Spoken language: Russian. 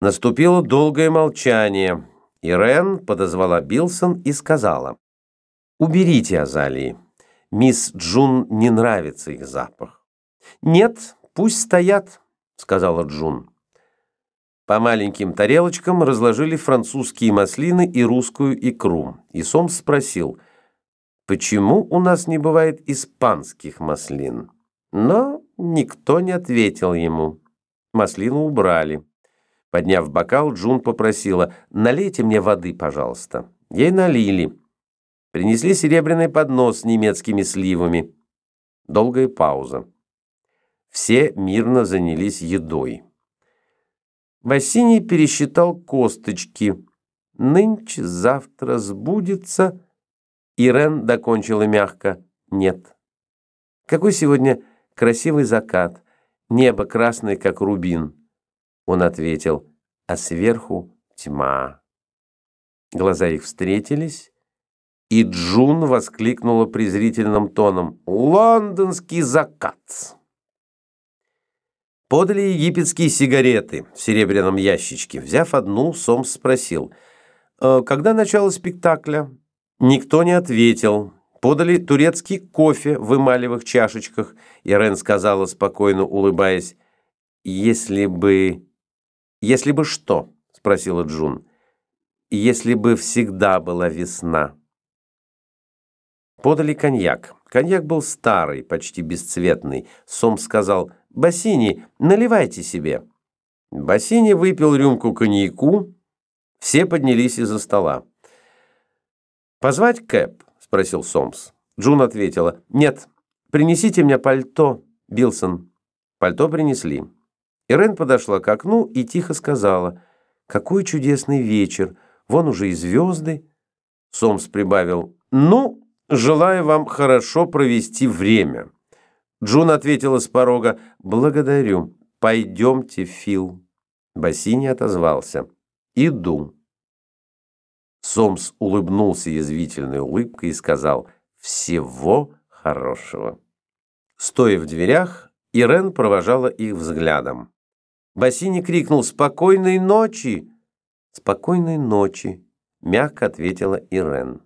Наступило долгое молчание. Ирен подозвала Билсон и сказала, «Уберите азалии. Мисс Джун не нравится их запах». «Нет, пусть стоят», — сказала Джун. По маленьким тарелочкам разложили французские маслины и русскую икру. И Сомс спросил, почему у нас не бывает испанских маслин? Но никто не ответил ему. Маслину убрали. Подняв бокал, Джун попросила, налейте мне воды, пожалуйста. Ей налили. Принесли серебряный поднос с немецкими сливами. Долгая пауза. Все мирно занялись едой. Васиний пересчитал косточки. Нынче, завтра сбудется. Ирен докончила мягко. Нет. Какой сегодня красивый закат. Небо красное, как рубин. Он ответил, а сверху тьма. Глаза их встретились, и Джун воскликнула презрительным тоном «Лондонский закат!» Подали египетские сигареты в серебряном ящичке. Взяв одну, Сомс спросил, «Э, «Когда начало спектакля?» Никто не ответил. Подали турецкий кофе в эмалевых чашечках. Ирен сказала, спокойно улыбаясь, «Если бы...» «Если бы что?» — спросила Джун. «Если бы всегда была весна». Подали коньяк. Коньяк был старый, почти бесцветный. Сом сказал «Бассини, наливайте себе». Бассини выпил рюмку коньяку. Все поднялись из-за стола. «Позвать Кэп?» — спросил Сомс. Джун ответила «Нет, принесите мне пальто, Билсон». Пальто принесли. Ирен подошла к окну и тихо сказала «Какой чудесный вечер! Вон уже и звезды!» Сомс прибавил «Ну, желаю вам хорошо провести время». Джун ответила с порога «Благодарю. Пойдемте, Фил». Бассини отозвался «Иду». Сомс улыбнулся язвительной улыбкой и сказал «Всего хорошего». Стоя в дверях, Ирен провожала их взглядом. Бассини крикнул «Спокойной ночи!» «Спокойной ночи!» — мягко ответила Ирен.